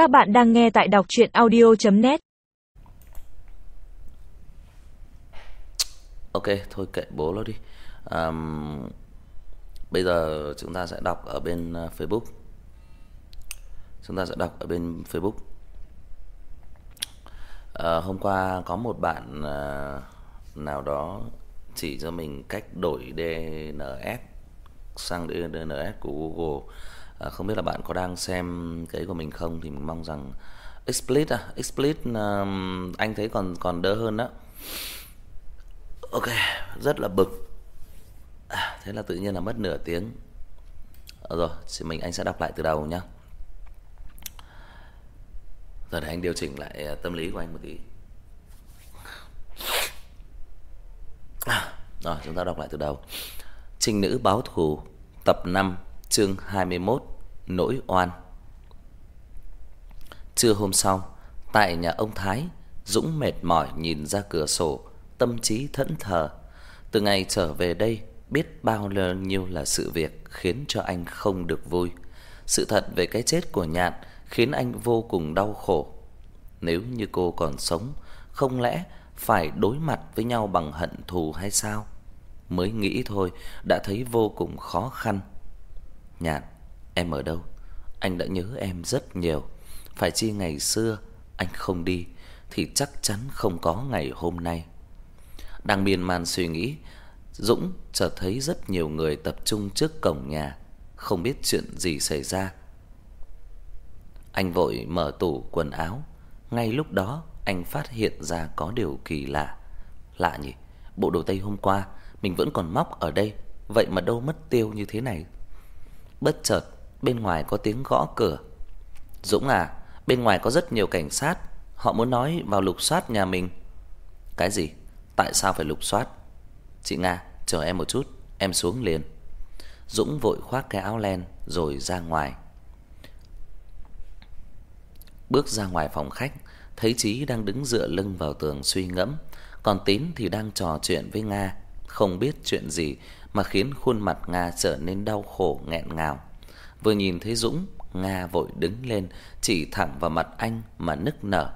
Các bạn đang nghe tại đọc chuyện audio.net Ok, thôi kệ bố nó đi. Um, bây giờ chúng ta sẽ đọc ở bên ờ, Facebook. Chúng ta sẽ đọc ở bên Facebook. Uh, hôm qua có một bạn uh, nào đó chỉ cho mình cách đổi DNS sang DNS của Google. À, không biết là bạn có đang xem cái của mình không thì mình mong rằng Explit à, Explit um, anh thấy còn còn đỡ hơn đó. Ok, rất là bực. À, thế là tự nhiên là mất nửa tiếng. À, rồi, thì mình anh sẽ đọc lại từ đầu nhá. Rồi để anh điều chỉnh lại ờ, tâm lý của anh một tí. À, rồi, chúng ta đọc lại từ đầu. Trinh nữ báo thù, tập 5, chương 21, nỗi oan. Trưa hôm sau, tại nhà ông Thái, Dũng mệt mỏi nhìn ra cửa sổ, tâm trí thẫn thờ. Từ ngày trở về đây, biết bao nhiêu là sự việc khiến cho anh không được vui. Sự thật về cái chết của Nhạn khiến anh vô cùng đau khổ. Nếu như cô còn sống, không lẽ phải đối mặt với nhau bằng hận thù hay sao? Mới nghĩ thôi đã thấy vô cùng khó khăn. Nhạn, em ở đâu? Anh đã nhớ em rất nhiều. Phải chi ngày xưa anh không đi thì chắc chắn không có ngày hôm nay. Đang miên man suy nghĩ, Dũng chợt thấy rất nhiều người tập trung trước cổng nhà, không biết chuyện gì xảy ra. Anh vội mở tủ quần áo, ngay lúc đó anh phát hiện ra có điều kỳ lạ. Lạ nhỉ, bộ đồ tây hôm qua mình vẫn còn móc ở đây, vậy mà đâu mất tiêu như thế này. Bất chợt, bên ngoài có tiếng gõ cửa. "Dũng à, bên ngoài có rất nhiều cảnh sát, họ muốn nói vào lục soát nhà mình." "Cái gì? Tại sao phải lục soát?" "Chị Nga, chờ em một chút, em xuống liền." Dũng vội khoác cái áo len rồi ra ngoài. Bước ra ngoài phòng khách, thấy Chí đang đứng dựa lưng vào tường suy ngẫm, còn Tín thì đang trò chuyện với Nga, không biết chuyện gì mà khiến khuôn mặt Nga trở nên đau khổ nghẹn ngào. Vừa nhìn thấy Dũng, Nga vội đứng lên, chỉ thẳng vào mặt anh mà nức nở.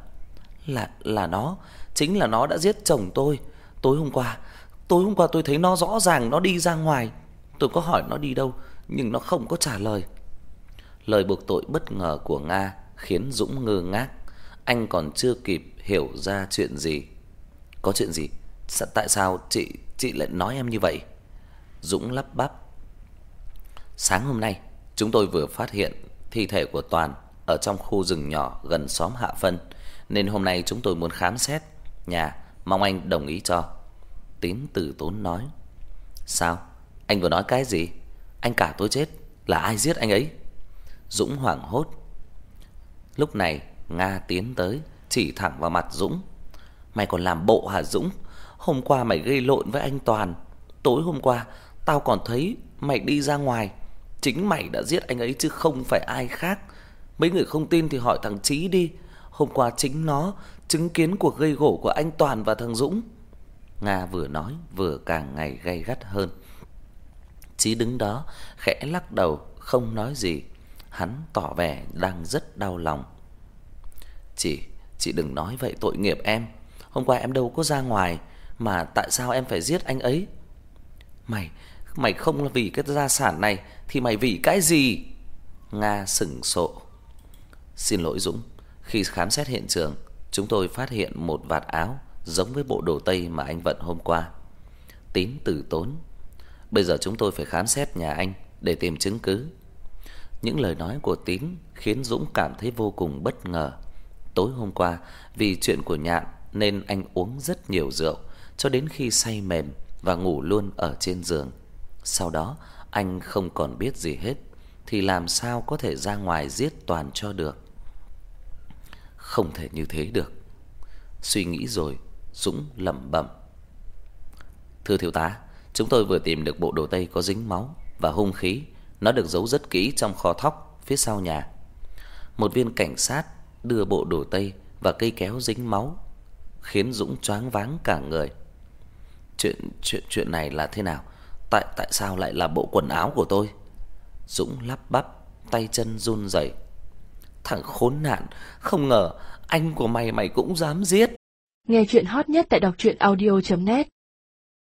"Là là nó, chính là nó đã giết chồng tôi. Tối hôm qua, tối hôm qua tôi thấy nó rõ ràng nó đi ra ngoài. Tôi có hỏi nó đi đâu, nhưng nó không có trả lời." Lời buộc tội bất ngờ của Nga khiến Dũng ngơ ngác, anh còn chưa kịp hiểu ra chuyện gì. "Có chuyện gì? Tại sao chị chị lại nói em như vậy?" Dũng lắp bắp. "Sáng hôm nay, chúng tôi vừa phát hiện thi thể của Toàn ở trong khu rừng nhỏ gần xóm Hạ Phân, nên hôm nay chúng tôi muốn khám xét nhà, mong anh đồng ý cho." Tín Tử Tốn nói. "Sao? Anh vừa nói cái gì? Anh cả tôi chết, là ai giết anh ấy?" Dũng hoảng hốt. Lúc này, Nga tiến tới, chỉ thẳng vào mặt Dũng. "Mày còn làm bộ hả Dũng? Hôm qua mày gây lộn với anh Toàn, tối hôm qua tao còn thấy mày đi ra ngoài, chính mày đã giết anh ấy chứ không phải ai khác. Mấy người không tin thì hỏi thằng Chí đi, hôm qua chính nó chứng kiến cuộc gây gổ của anh Toàn và thằng Dũng." Nga vừa nói vừa càng ngày gay gắt hơn. Chí đứng đó khẽ lắc đầu không nói gì, hắn tỏ vẻ đang rất đau lòng. "Chị, chị đừng nói vậy tội nghiệp em. Hôm qua em đâu có ra ngoài mà tại sao em phải giết anh ấy?" "Mày, mày không là vì cái gia sản này thì mày vì cái gì?" Nga sững sộ. "Xin lỗi Dũng, khi khám xét hiện trường, chúng tôi phát hiện một vạt áo giống với bộ đồ tây mà anh vận hôm qua." Tín Tử Tốn. "Bây giờ chúng tôi phải khám xét nhà anh để tìm chứng cứ." Những lời nói của Tín khiến Dũng cảm thấy vô cùng bất ngờ. Tối hôm qua, vì chuyện của Nhạn nên anh uống rất nhiều rượu cho đến khi say mềm và ngủ luôn ở trên giường. Sau đó, anh không còn biết gì hết thì làm sao có thể ra ngoài giết Toàn cho được. Không thể như thế được. Suy nghĩ rồi, Dũng lẩm bẩm. Thưa thiếu tá, chúng tôi vừa tìm được bộ đồ tây có dính máu và hung khí, nó được giấu rất kỹ trong kho thóc phía sau nhà. Một viên cảnh sát đưa bộ đồ tây và cây kéo dính máu, khiến Dũng choáng váng cả người. Chuyện chuyện chuyện này là thế nào? Tại tại sao lại là bộ quần áo của tôi? Dũng lắp bắp, tay chân run rẩy. thằng khốn nạn, không ngờ anh của mày mày cũng dám giết. Nghe chuyện hot nhất tại đọc truyện audio net